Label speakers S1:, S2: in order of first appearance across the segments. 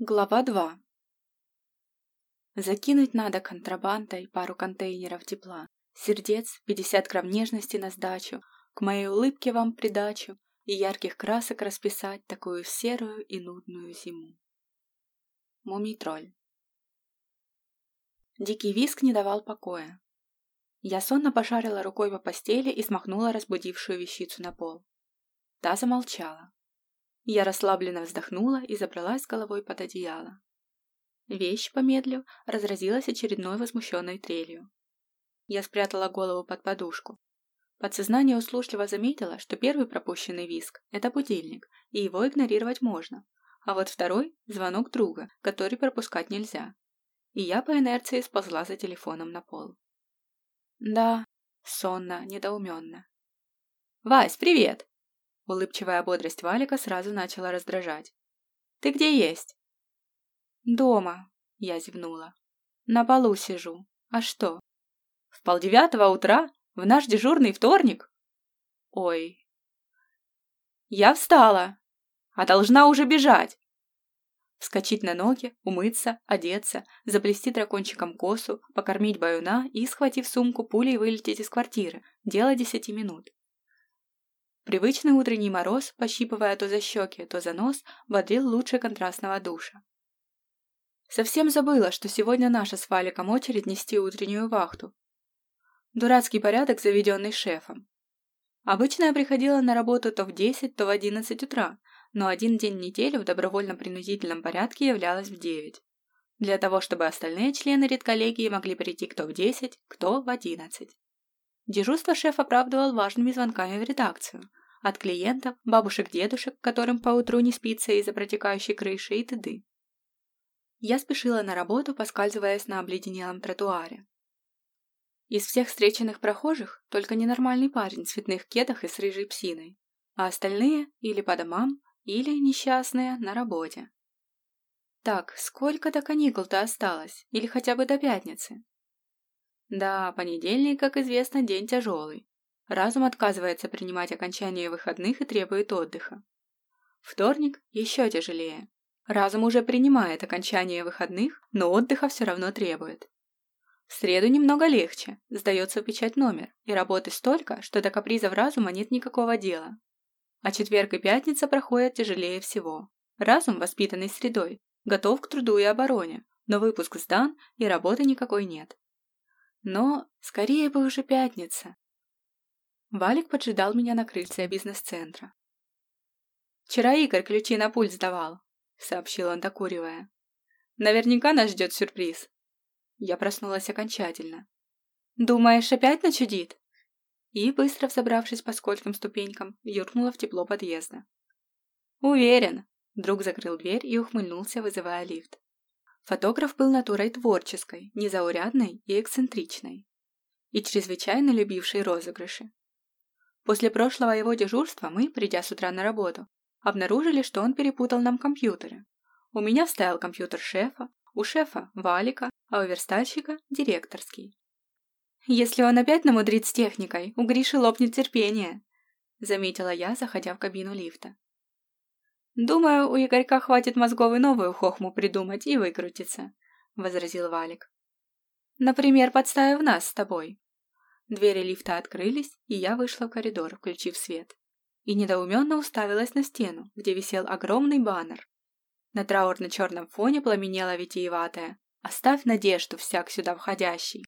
S1: Глава 2 Закинуть надо контрабандой пару контейнеров тепла, сердец, 50 грамм нежности на сдачу, к моей улыбке вам придачу и ярких красок расписать такую серую и нудную зиму. Мумий-тролль Дикий виск не давал покоя. Я сонно пошарила рукой по постели и смахнула разбудившую вещицу на пол. Та замолчала. Я расслабленно вздохнула и забралась головой под одеяло. Вещь, помедлив, разразилась очередной возмущенной трелью. Я спрятала голову под подушку. Подсознание услужливо заметило, что первый пропущенный виск – это будильник, и его игнорировать можно, а вот второй – звонок друга, который пропускать нельзя. И я по инерции сползла за телефоном на пол. Да, сонно, недоуменно. «Вась, привет!» Улыбчивая бодрость Валика сразу начала раздражать. «Ты где есть?» «Дома», — я зевнула. «На полу сижу. А что?» «В полдевятого утра? В наш дежурный вторник?» «Ой». «Я встала, а должна уже бежать!» Вскочить на ноги, умыться, одеться, заплести дракончиком косу, покормить баюна и, схватив сумку, пулей вылететь из квартиры. Дело десяти минут. Привычный утренний мороз, пощипывая то за щеки, то за нос, бодрил лучше контрастного душа. Совсем забыла, что сегодня наша с Валиком очередь нести утреннюю вахту. Дурацкий порядок, заведенный шефом. Обычно я приходила на работу то в 10, то в 11 утра, но один день в неделю в добровольно-принудительном порядке являлась в 9. Для того, чтобы остальные члены редколлегии могли прийти кто в 10, кто в 11. Дежурство шеф оправдывал важными звонками в редакцию, от клиентов, бабушек-дедушек, которым поутру не спится из-за протекающей крыши и т.д. Я спешила на работу, поскальзываясь на обледенелом тротуаре. Из всех встреченных прохожих только ненормальный парень в цветных кедах и с рыжей псиной, а остальные или по домам, или несчастные на работе. Так, сколько до каникул-то осталось? Или хотя бы до пятницы? Да, понедельник, как известно, день тяжелый. Разум отказывается принимать окончание выходных и требует отдыха. Вторник еще тяжелее. Разум уже принимает окончание выходных, но отдыха все равно требует. В среду немного легче, сдается печать номер, и работы столько, что до капризов разума нет никакого дела. А четверг и пятница проходят тяжелее всего. Разум, воспитанный средой, готов к труду и обороне, но выпуск сдан, и работы никакой нет. Но скорее бы уже пятница, Валик поджидал меня на крыльце бизнес-центра. «Вчера Игорь ключи на пульт сдавал», — сообщил он, докуривая. «Наверняка нас ждет сюрприз». Я проснулась окончательно. «Думаешь, опять начудит?» И, быстро взобравшись по скольким ступенькам, юркнула в тепло подъезда. «Уверен», — друг закрыл дверь и ухмыльнулся, вызывая лифт. Фотограф был натурой творческой, незаурядной и эксцентричной. И чрезвычайно любивший розыгрыши. После прошлого его дежурства мы, придя с утра на работу, обнаружили, что он перепутал нам компьютеры. У меня стоял компьютер шефа, у шефа – валика, а у верстальщика – директорский. «Если он опять намудрит с техникой, у Гриши лопнет терпение», – заметила я, заходя в кабину лифта. «Думаю, у Игорька хватит мозгов и новую хохму придумать и выкрутиться», – возразил Валик. «Например, подставив нас с тобой. Двери лифта открылись, и я вышла в коридор, включив свет. И недоуменно уставилась на стену, где висел огромный баннер. На траурно-черном фоне пламенела витиеватая «Оставь надежду всяк сюда входящий».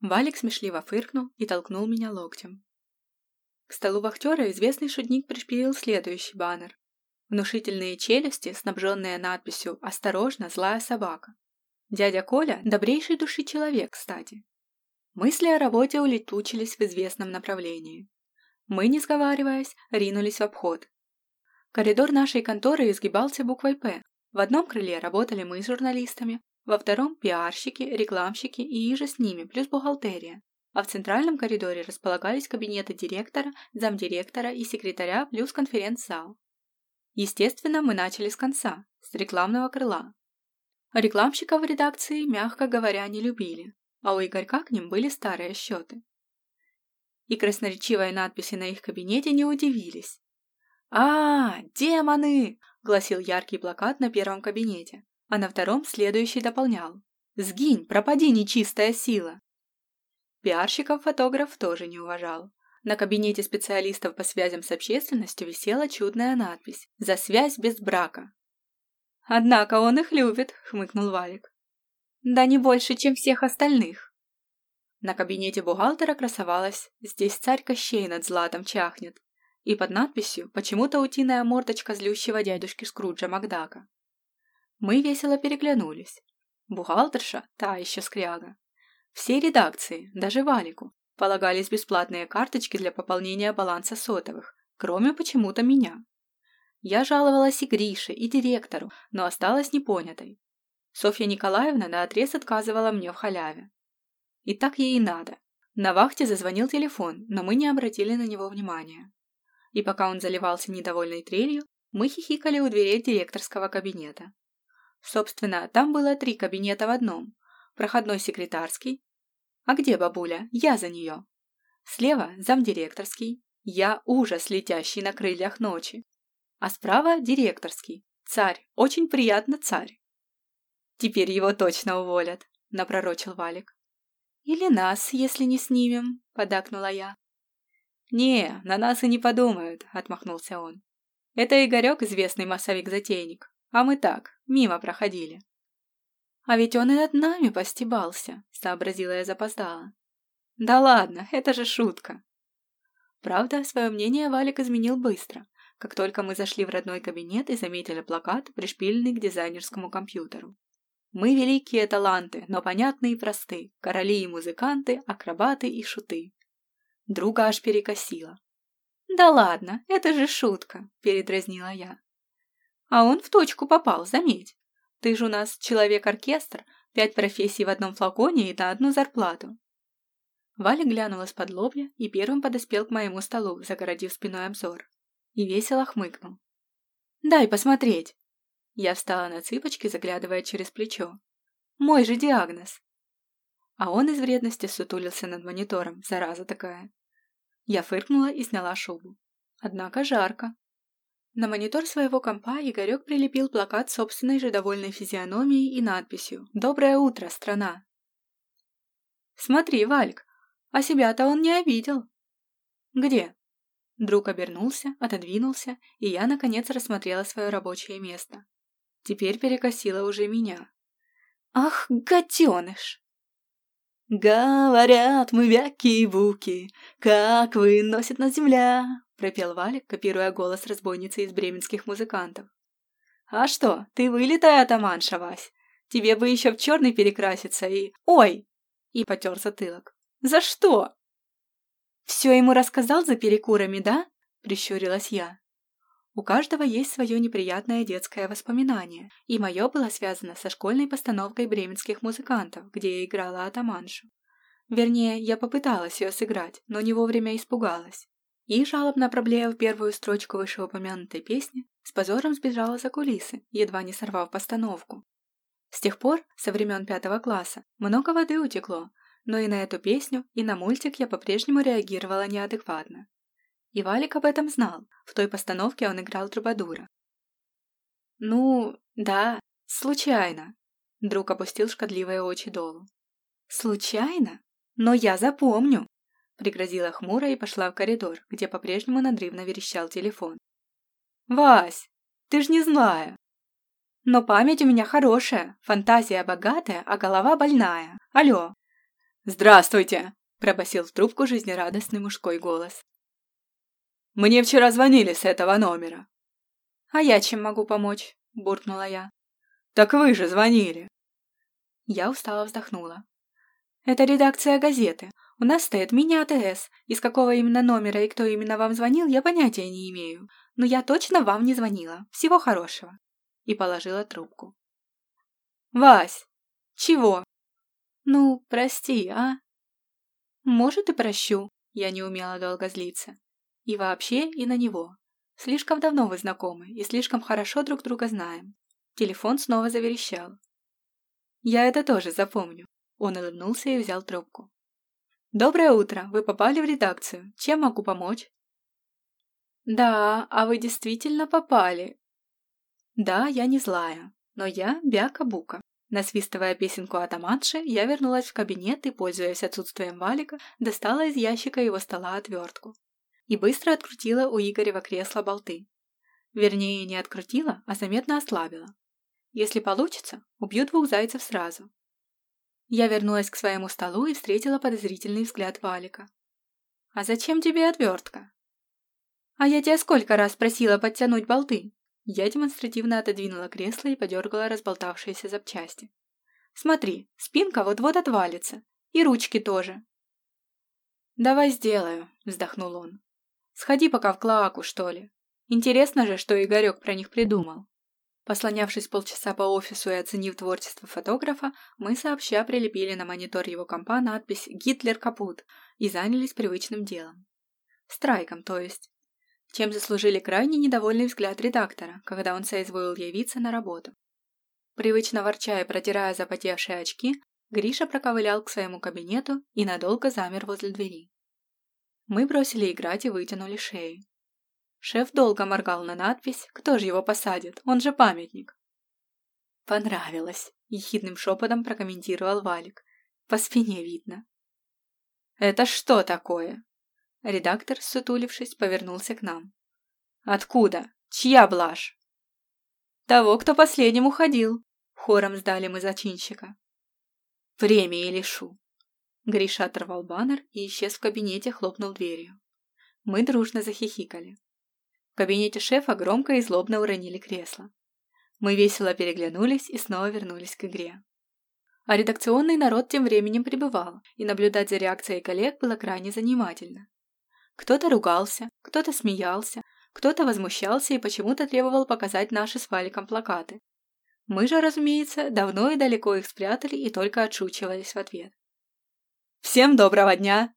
S1: Валик смешливо фыркнул и толкнул меня локтем. К столу вахтера известный шутник пришпилил следующий баннер. Внушительные челюсти, снабженные надписью «Осторожно, злая собака». Дядя Коля – добрейший души человек, кстати. Мысли о работе улетучились в известном направлении. Мы, не сговариваясь, ринулись в обход. Коридор нашей конторы изгибался буквой «П». В одном крыле работали мы с журналистами, во втором – пиарщики, рекламщики и иже с ними, плюс бухгалтерия. А в центральном коридоре располагались кабинеты директора, замдиректора и секретаря плюс конференц-зал. Естественно, мы начали с конца, с рекламного крыла. Рекламщиков в редакции, мягко говоря, не любили а у Игорька к ним были старые счеты. И красноречивые надписи на их кабинете не удивились. «А, демоны! — гласил яркий плакат на первом кабинете, а на втором следующий дополнял. «Сгинь, пропади, нечистая сила!» Пиарщиков фотограф тоже не уважал. На кабинете специалистов по связям с общественностью висела чудная надпись «За связь без брака». «Однако он их любит», — хмыкнул Валик. «Да не больше, чем всех остальных». На кабинете бухгалтера красовалась «Здесь царь Кощей над златом чахнет» и под надписью почему-то утиная мордочка злющего дядюшки Скруджа Макдака. Мы весело переглянулись. Бухгалтерша, та еще скряга. Все редакции, даже Валику, полагались бесплатные карточки для пополнения баланса сотовых, кроме почему-то меня. Я жаловалась и Грише, и директору, но осталась непонятой. Софья Николаевна наотрез отказывала мне в халяве. И так ей и надо. На вахте зазвонил телефон, но мы не обратили на него внимания. И пока он заливался недовольной трелью, мы хихикали у дверей директорского кабинета. Собственно, там было три кабинета в одном. Проходной секретарский. А где бабуля? Я за нее. Слева замдиректорский. Я ужас, летящий на крыльях ночи. А справа директорский. Царь. Очень приятно, царь. Теперь его точно уволят, напророчил Валик. Или нас, если не снимем, подакнула я. «Не, на нас и не подумают», — отмахнулся он. «Это Игорек, известный массовик-затейник, а мы так, мимо проходили». «А ведь он и над нами постебался», — сообразила я запоздала. «Да ладно, это же шутка». Правда, свое мнение Валик изменил быстро, как только мы зашли в родной кабинет и заметили плакат, пришпиленный к дизайнерскому компьютеру. Мы великие таланты, но понятные и просты, короли и музыканты, акробаты и шуты. Друга аж перекосила. «Да ладно, это же шутка», — передразнила я. «А он в точку попал, заметь. Ты же у нас человек-оркестр, пять профессий в одном флаконе и на одну зарплату». Валя глянула с под лобья и первым подоспел к моему столу, загородив спиной обзор. И весело хмыкнул. «Дай посмотреть!» Я встала на цыпочки, заглядывая через плечо. «Мой же диагноз!» А он из вредности сутулился над монитором, зараза такая. Я фыркнула и сняла шубу. Однако жарко. На монитор своего компа Игорек прилепил плакат собственной же довольной физиономией и надписью «Доброе утро, страна!». «Смотри, Вальк, а себя-то он не обидел!» «Где?» Друг обернулся, отодвинулся, и я, наконец, рассмотрела свое рабочее место. Теперь перекосило уже меня. «Ах, гаденыш!» «Говорят, мы вяки-буки, как выносит на земля!» Пропел Валик, копируя голос разбойницы из бременских музыкантов. «А что, ты вылитая атаманша, Вась? Тебе бы еще в черный перекраситься и... Ой!» И потер затылок. «За что?» «Все ему рассказал за перекурами, да?» Прищурилась я. У каждого есть свое неприятное детское воспоминание, и мое было связано со школьной постановкой бременских музыкантов, где я играла атаманшу. Вернее, я попыталась ее сыграть, но не вовремя испугалась. И, жалобно проблеяв первую строчку вышеупомянутой песни, с позором сбежала за кулисы, едва не сорвав постановку. С тех пор, со времен пятого класса, много воды утекло, но и на эту песню, и на мультик я по-прежнему реагировала неадекватно. И Валик об этом знал. В той постановке он играл Трубадура. «Ну, да, случайно», — друг опустил шкодливые очи долу. «Случайно? Но я запомню», — пригрозила хмуро и пошла в коридор, где по-прежнему надрывно верещал телефон. «Вась, ты ж не злая!» «Но память у меня хорошая, фантазия богатая, а голова больная. Алло!» «Здравствуйте!» – пробасил в трубку жизнерадостный мужской голос. Мне вчера звонили с этого номера». «А я чем могу помочь?» – буркнула я. «Так вы же звонили». Я устало вздохнула. «Это редакция газеты. У нас стоит мини-АТС. Из какого именно номера и кто именно вам звонил, я понятия не имею. Но я точно вам не звонила. Всего хорошего». И положила трубку. «Вась! Чего?» «Ну, прости, а?» «Может, и прощу», — я не умела долго злиться. И вообще, и на него. Слишком давно вы знакомы и слишком хорошо друг друга знаем. Телефон снова заверещал. Я это тоже запомню. Он улыбнулся и взял трубку. «Доброе утро! Вы попали в редакцию. Чем могу помочь?» «Да, а вы действительно попали. Да, я не злая, но я бяка-бука. Насвистывая песенку атаманши, я вернулась в кабинет и, пользуясь отсутствием валика, достала из ящика его стола отвертку. И быстро открутила у Игорева кресла болты. Вернее, не открутила, а заметно ослабила. Если получится, убью двух зайцев сразу. Я вернулась к своему столу и встретила подозрительный взгляд Валика. «А зачем тебе отвертка?» «А я тебя сколько раз просила подтянуть болты?» Я демонстративно отодвинула кресло и подергала разболтавшиеся запчасти. «Смотри, спинка вот-вот отвалится. И ручки тоже». «Давай сделаю», — вздохнул он. «Сходи пока в Клоаку, что ли. Интересно же, что Игорек про них придумал». Послонявшись полчаса по офису и оценив творчество фотографа, мы сообща прилепили на монитор его компа надпись «Гитлер капут» и занялись привычным делом. Страйком, то есть чем заслужили крайне недовольный взгляд редактора, когда он соизволил явиться на работу. Привычно ворча и протирая запотевшие очки, Гриша проковылял к своему кабинету и надолго замер возле двери. Мы бросили играть и вытянули шеи. Шеф долго моргал на надпись «Кто же его посадит? Он же памятник!» «Понравилось!» – ехидным шепотом прокомментировал Валик. «По спине видно». «Это что такое?» Редактор, сутулившись, повернулся к нам. «Откуда? Чья блажь?» «Того, кто последним уходил», — хором сдали мы зачинщика. «Премии лишу». Гриша оторвал баннер и исчез в кабинете, хлопнул дверью. Мы дружно захихикали. Кабинете шефа громко и злобно уронили кресло. Мы весело переглянулись и снова вернулись к игре. А редакционный народ тем временем пребывал, и наблюдать за реакцией коллег было крайне занимательно. Кто-то ругался, кто-то смеялся, кто-то возмущался и почему-то требовал показать наши с Валиком плакаты. Мы же, разумеется, давно и далеко их спрятали и только отшучивались в ответ. «Всем доброго дня!»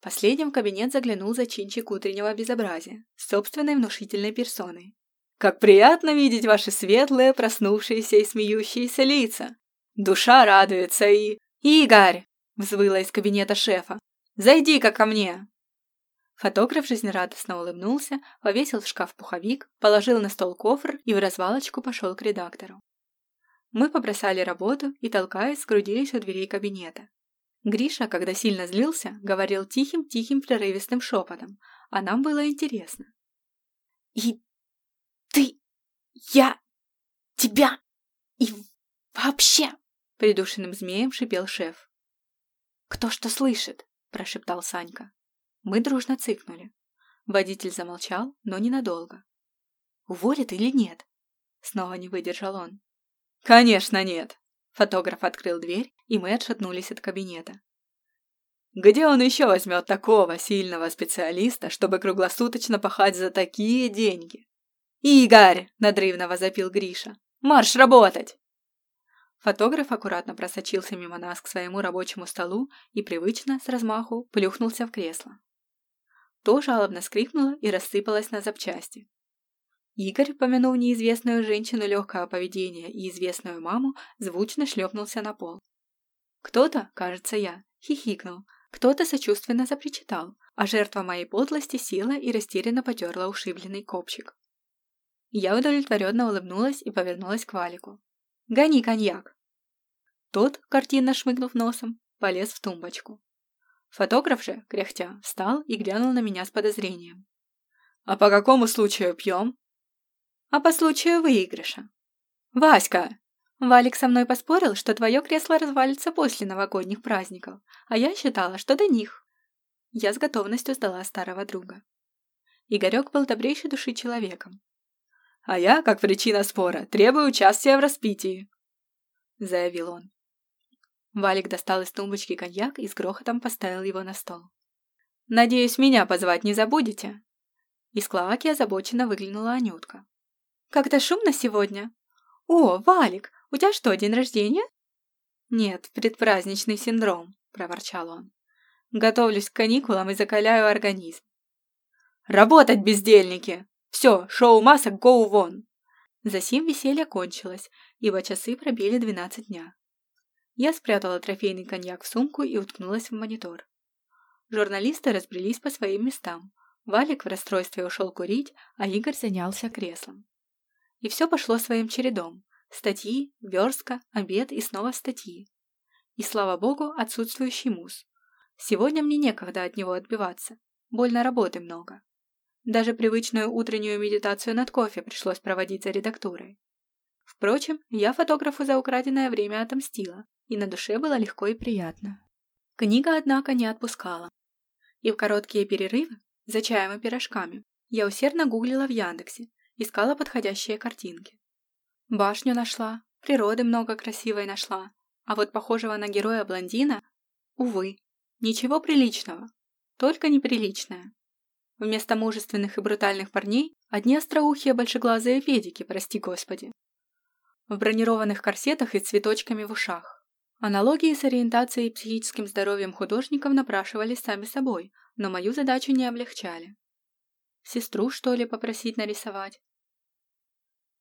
S1: Последним в кабинет заглянул зачинчик утреннего безобразия, собственной внушительной персоной. «Как приятно видеть ваши светлые, проснувшиеся и смеющиеся лица! Душа радуется и...» «Игорь!» — взвыла из кабинета шефа. «Зайди-ка ко мне!» Фотограф жизнерадостно улыбнулся, повесил в шкаф пуховик, положил на стол кофр и в развалочку пошел к редактору. Мы побросали работу и, толкаясь, скрудились у дверей кабинета. Гриша, когда сильно злился, говорил тихим-тихим прерывистым шепотом, а нам было интересно. «И ты, я, тебя и вообще!» придушенным змеем шипел шеф. «Кто что слышит?» – прошептал Санька. Мы дружно цыкнули. Водитель замолчал, но ненадолго. «Уволит или нет?» Снова не выдержал он. «Конечно нет!» Фотограф открыл дверь, и мы отшатнулись от кабинета. «Где он еще возьмет такого сильного специалиста, чтобы круглосуточно пахать за такие деньги?» «Игорь!» – надрывно возопил Гриша. «Марш работать!» Фотограф аккуратно просочился мимо нас к своему рабочему столу и привычно, с размаху, плюхнулся в кресло то жалобно скрипнула и рассыпалась на запчасти. Игорь, помянув неизвестную женщину легкого поведения и известную маму, звучно шлепнулся на пол. Кто-то, кажется я, хихикнул, кто-то сочувственно запричитал, а жертва моей подлости села и растерянно потерла ушибленный копчик. Я удовлетворенно улыбнулась и повернулась к Валику. «Гони коньяк!» Тот, картинно шмыгнув носом, полез в тумбочку. Фотограф же, кряхтя, встал и глянул на меня с подозрением. «А по какому случаю пьем?» «А по случаю выигрыша». «Васька!» Валик со мной поспорил, что твое кресло развалится после новогодних праздников, а я считала, что до них. Я с готовностью сдала старого друга. Игорек был добрейшей души человеком. «А я, как причина спора, требую участия в распитии», — заявил он. Валик достал из тумбочки коньяк и с грохотом поставил его на стол. «Надеюсь, меня позвать не забудете?» Из клоаки озабоченно выглянула Анютка. «Как-то шумно сегодня. О, Валик, у тебя что, день рождения?» «Нет, предпраздничный синдром», – проворчал он. «Готовлюсь к каникулам и закаляю организм». «Работать, бездельники! Все, шоу масок, гоу вон!» Засим веселье кончилось, ибо часы пробили двенадцать дня. Я спрятала трофейный коньяк в сумку и уткнулась в монитор. Журналисты разбрелись по своим местам. Валик в расстройстве ушел курить, а Игорь занялся креслом. И все пошло своим чередом. Статьи, верстка, обед и снова статьи. И, слава богу, отсутствующий муз. Сегодня мне некогда от него отбиваться. Больно работы много. Даже привычную утреннюю медитацию над кофе пришлось проводить за редактурой. Впрочем, я фотографу за украденное время отомстила, и на душе было легко и приятно. Книга, однако, не отпускала. И в короткие перерывы, за чаем и пирожками, я усердно гуглила в Яндексе, искала подходящие картинки. Башню нашла, природы много красивой нашла, а вот похожего на героя блондина, увы, ничего приличного, только неприличное. Вместо мужественных и брутальных парней одни остроухие большеглазые педики, прости господи. В бронированных корсетах и цветочками в ушах. Аналогии с ориентацией и психическим здоровьем художников напрашивались сами собой, но мою задачу не облегчали. Сестру, что ли, попросить нарисовать?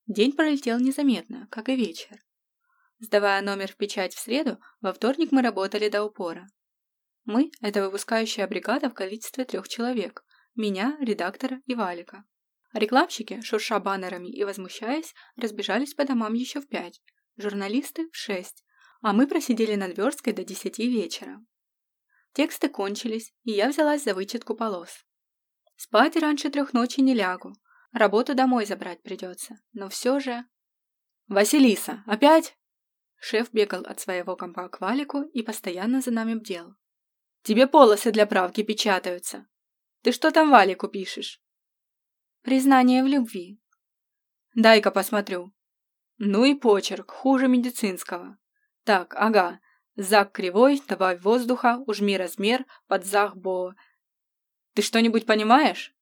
S1: День пролетел незаметно, как и вечер. Сдавая номер в печать в среду, во вторник мы работали до упора. Мы – это выпускающая бригада в количестве трех человек – меня, редактора и Валика. рекламщики, шурша баннерами и возмущаясь, разбежались по домам еще в пять, журналисты – в шесть, а мы просидели над версткой до десяти вечера. Тексты кончились, и я взялась за вычетку полос. Спать раньше трех ночи не лягу. Работу домой забрать придется, но все же... «Василиса, опять?» Шеф бегал от своего компа к валику и постоянно за нами бдел. «Тебе полосы для правки печатаются. Ты что там валику пишешь?» «Признание в любви». «Дай-ка посмотрю». «Ну и почерк, хуже медицинского. Так, ага. Зак кривой, добавь воздуха, ужми размер, под зах бо... Ты что-нибудь понимаешь?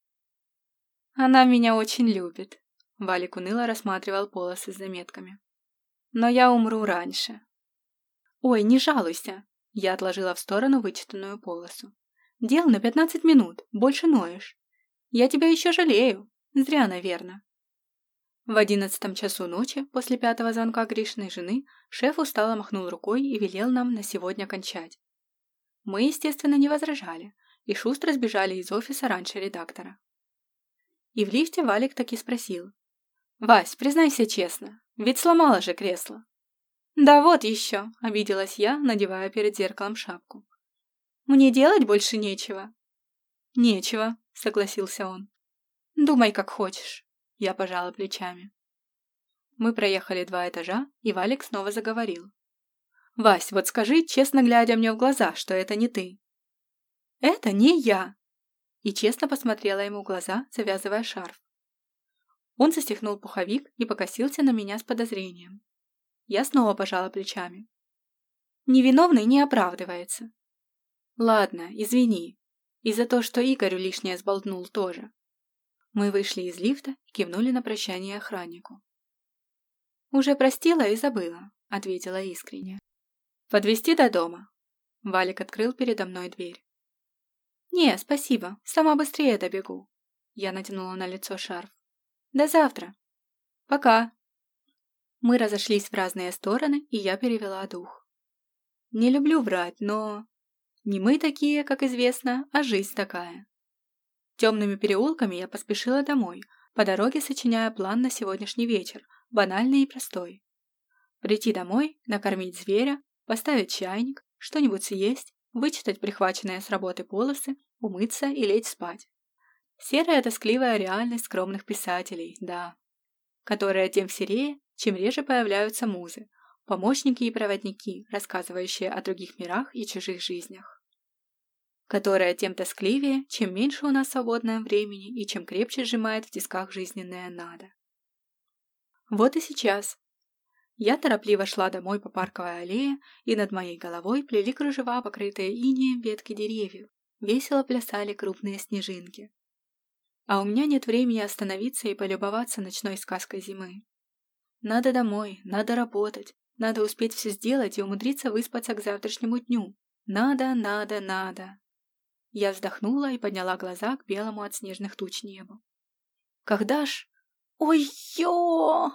S1: Она меня очень любит. Валик уныло рассматривал полосы с заметками. Но я умру раньше. Ой, не жалуйся. Я отложила в сторону вычитанную полосу. Дел на пятнадцать минут, больше ноешь. Я тебя еще жалею. Зря, наверное. В одиннадцатом часу ночи, после пятого звонка Гришиной жены, шеф устало махнул рукой и велел нам на сегодня кончать. Мы, естественно, не возражали, и шустро сбежали из офиса раньше редактора. И в лифте Валик таки спросил. «Вась, признайся честно, ведь сломала же кресло». «Да вот еще», — обиделась я, надевая перед зеркалом шапку. «Мне делать больше нечего». «Нечего», — согласился он. «Думай, как хочешь». Я пожала плечами. Мы проехали два этажа, и Валик снова заговорил. «Вась, вот скажи, честно глядя мне в глаза, что это не ты». «Это не я!» И честно посмотрела ему в глаза, завязывая шарф. Он застегнул пуховик и покосился на меня с подозрением. Я снова пожала плечами. Невиновный не оправдывается. Ладно, извини. И за то, что Игорю лишнее сболтнул тоже. Мы вышли из лифта и кивнули на прощание охраннику. «Уже простила и забыла», — ответила искренне. «Подвезти до дома?» Валик открыл передо мной дверь. «Не, спасибо, сама быстрее добегу». Я натянула на лицо шарф. «До завтра». «Пока». Мы разошлись в разные стороны, и я перевела дух. Не люблю врать, но... Не мы такие, как известно, а жизнь такая. Темными переулками я поспешила домой, по дороге сочиняя план на сегодняшний вечер, банальный и простой. Прийти домой, накормить зверя, поставить чайник, что-нибудь съесть, вычитать прихваченные с работы полосы, умыться и лечь спать. Серая тоскливая реальность скромных писателей, да. Которая тем серее, чем реже появляются музы, помощники и проводники, рассказывающие о других мирах и чужих жизнях которая тем тоскливее, чем меньше у нас свободного времени и чем крепче сжимает в тисках жизненное надо. Вот и сейчас. Я торопливо шла домой по парковой аллее, и над моей головой плели кружева, покрытые инеем ветки деревьев. Весело плясали крупные снежинки. А у меня нет времени остановиться и полюбоваться ночной сказкой зимы. Надо домой, надо работать, надо успеть все сделать и умудриться выспаться к завтрашнему дню. Надо, надо, надо. Я вздохнула и подняла глаза к белому от снежных туч небу. Когда ж... Ой-ё!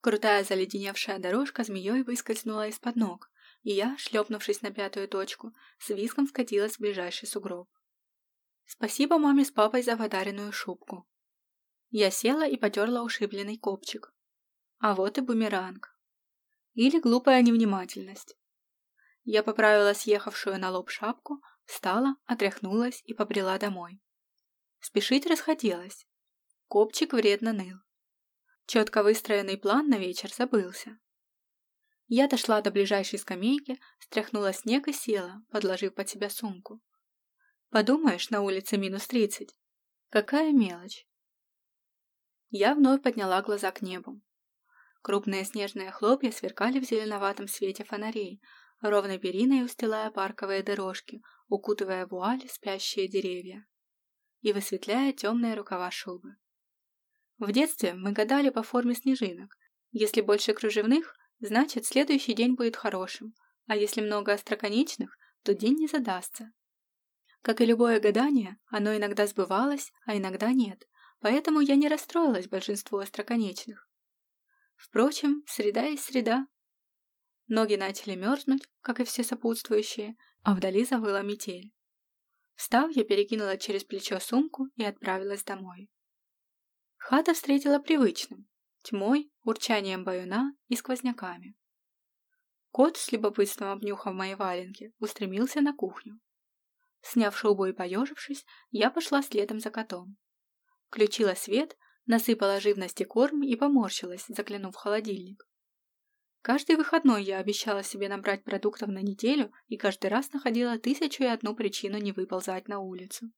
S1: Крутая заледеневшая дорожка змеей выскользнула из-под ног, и я, шлепнувшись на пятую точку, с визгом скатилась в ближайший сугроб. Спасибо маме с папой за подаренную шубку. Я села и потерла ушибленный копчик. А вот и бумеранг. Или глупая невнимательность. Я поправила съехавшую на лоб шапку, встала, отряхнулась и побрела домой. Спешить расхотелось. Копчик вредно ныл. Четко выстроенный план на вечер забылся. Я дошла до ближайшей скамейки, стряхнула снег и села, подложив под себя сумку. Подумаешь, на улице минус тридцать. Какая мелочь. Я вновь подняла глаза к небу. Крупные снежные хлопья сверкали в зеленоватом свете фонарей, ровной периной устилая парковые дорожки, укутывая вуаль спящие деревья и высветляя темные рукава шубы. В детстве мы гадали по форме снежинок. Если больше кружевных, значит следующий день будет хорошим, а если много остроконечных, то день не задастся. Как и любое гадание, оно иногда сбывалось, а иногда нет, поэтому я не расстроилась большинству остроконечных. Впрочем, среда есть среда. Ноги начали мерзнуть, как и все сопутствующие, а вдали завыла метель. Встав, я перекинула через плечо сумку и отправилась домой. Хата встретила привычным – тьмой, урчанием баюна и сквозняками. Кот, с любопытством обнюхав мои валенки, устремился на кухню. Сняв шубу и поежившись, я пошла следом за котом. Включила свет, насыпала живности корм и поморщилась, заглянув в холодильник. Каждый выходной я обещала себе набрать продуктов на неделю и каждый раз находила тысячу и одну причину не выползать на улицу.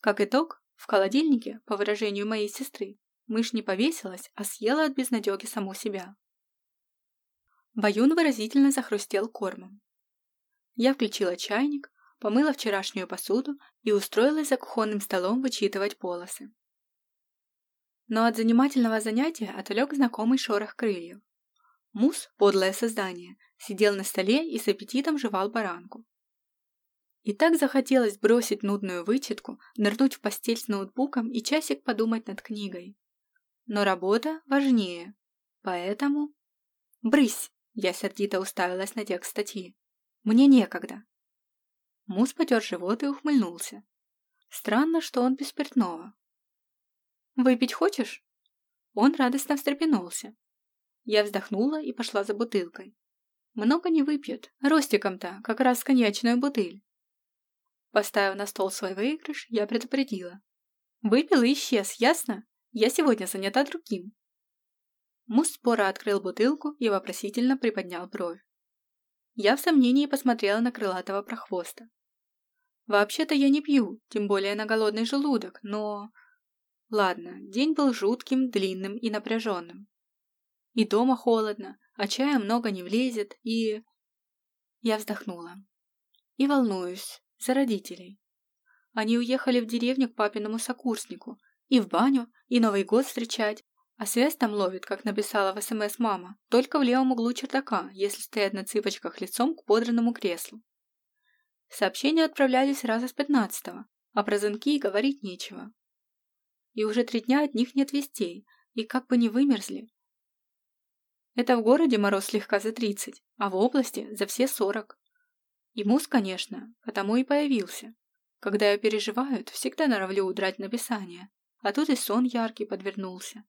S1: Как итог, в холодильнике, по выражению моей сестры, мышь не повесилась, а съела от безнадеги саму себя. Баюн выразительно захрустел кормом. Я включила чайник, помыла вчерашнюю посуду и устроилась за кухонным столом вычитывать полосы. Но от занимательного занятия отвлек знакомый шорох крыльев. Мус, подлое создание, сидел на столе и с аппетитом жевал баранку. И так захотелось бросить нудную вычетку, нырнуть в постель с ноутбуком и часик подумать над книгой. Но работа важнее, поэтому... «Брысь!» — я сердито уставилась на текст статьи. «Мне некогда». Мус потер живот и ухмыльнулся. Странно, что он без спиртного. «Выпить хочешь?» Он радостно встрепенулся. Я вздохнула и пошла за бутылкой. Много не выпьют, ростиком-то, как раз коньячную бутыль. Поставив на стол свой выигрыш, я предупредила. Выпил и исчез, ясно? Я сегодня занята другим. Мус споро открыл бутылку и вопросительно приподнял бровь. Я в сомнении посмотрела на крылатого прохвоста. Вообще-то я не пью, тем более на голодный желудок, но... Ладно, день был жутким, длинным и напряженным. И дома холодно, а чая много не влезет, и... Я вздохнула. И волнуюсь за родителей. Они уехали в деревню к папиному сокурснику, и в баню, и Новый год встречать, а связь там ловит, как написала в СМС мама, только в левом углу чердака, если стоять на цыпочках лицом к подранному креслу. Сообщения отправлялись раза с пятнадцатого, а про звонки говорить нечего. И уже три дня от них нет вестей, и как бы не вымерзли, это в городе мороз слегка за тридцать, а в области за все сорок. И мус, конечно, потому и появился. Когда я переживаю, то всегда норовлю удрать написание, а тут и сон яркий подвернулся.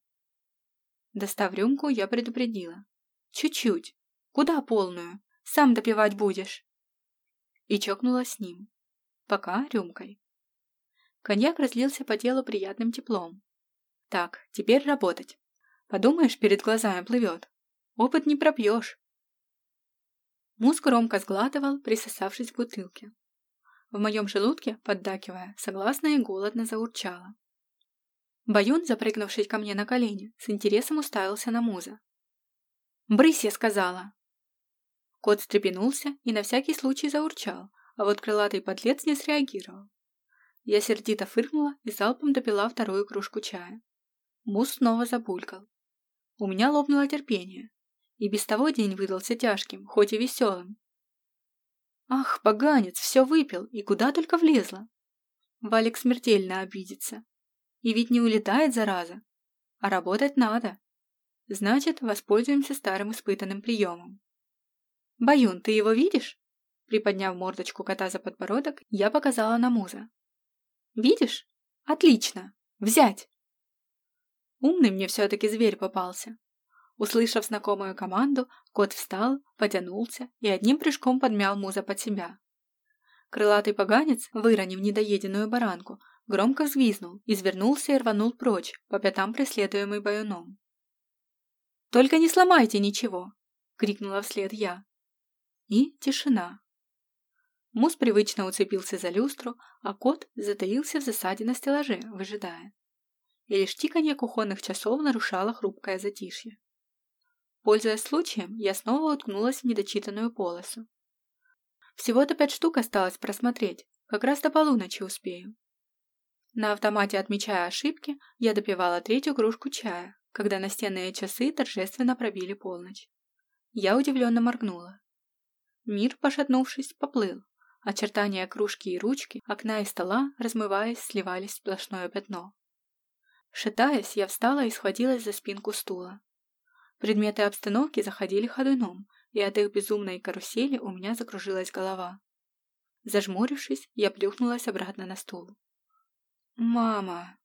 S1: Достав рюмку, я предупредила. «Чуть-чуть. Куда полную? Сам допивать будешь?» И чокнула с ним. Пока рюмкой. Коньяк разлился по телу приятным теплом. Так, теперь работать. Подумаешь, перед глазами плывет. Опыт не пропьешь. Мус громко сглатывал, присосавшись к бутылке. В моем желудке, поддакивая, согласно и голодно заурчало. Баюн, запрыгнувший ко мне на колени, с интересом уставился на муза. «Брысь, я сказала!» Кот встрепенулся и на всякий случай заурчал, а вот крылатый подлец не среагировал. Я сердито фыркнула и залпом допила вторую кружку чая. Мус снова забулькал. У меня лопнуло терпение. И без того день выдался тяжким, хоть и веселым. Ах, поганец, все выпил, и куда только влезла. Валик смертельно обидится. И ведь не улетает, зараза. А работать надо. Значит, воспользуемся старым испытанным приемом. «Баюн, ты его видишь?» Приподняв мордочку кота за подбородок, я показала на муза. «Видишь? Отлично! Взять!» Умный мне все-таки зверь попался. Услышав знакомую команду, кот встал, потянулся и одним прыжком подмял муза под себя. Крылатый поганец, выронив недоеденную баранку, громко взвизнул, извернулся и рванул прочь, по пятам преследуемый баюном. «Только не сломайте ничего!» — крикнула вслед я. И тишина. Мус привычно уцепился за люстру, а кот затаился в засаде на стеллаже, выжидая. И лишь тиканье кухонных часов нарушало хрупкое затишье. Пользуясь случаем, я снова уткнулась в недочитанную полосу. Всего-то пять штук осталось просмотреть, как раз до полуночи успею. На автомате отмечая ошибки, я допивала третью кружку чая, когда настенные часы торжественно пробили полночь. Я удивленно моргнула. Мир, пошатнувшись, поплыл. Очертания кружки и ручки, окна и стола, размываясь, сливались в сплошное пятно. Шатаясь, я встала и схватилась за спинку стула. Предметы обстановки заходили ходуном, и от их безумной карусели у меня закружилась голова. Зажмурившись, я плюхнулась обратно на стул. «Мама!»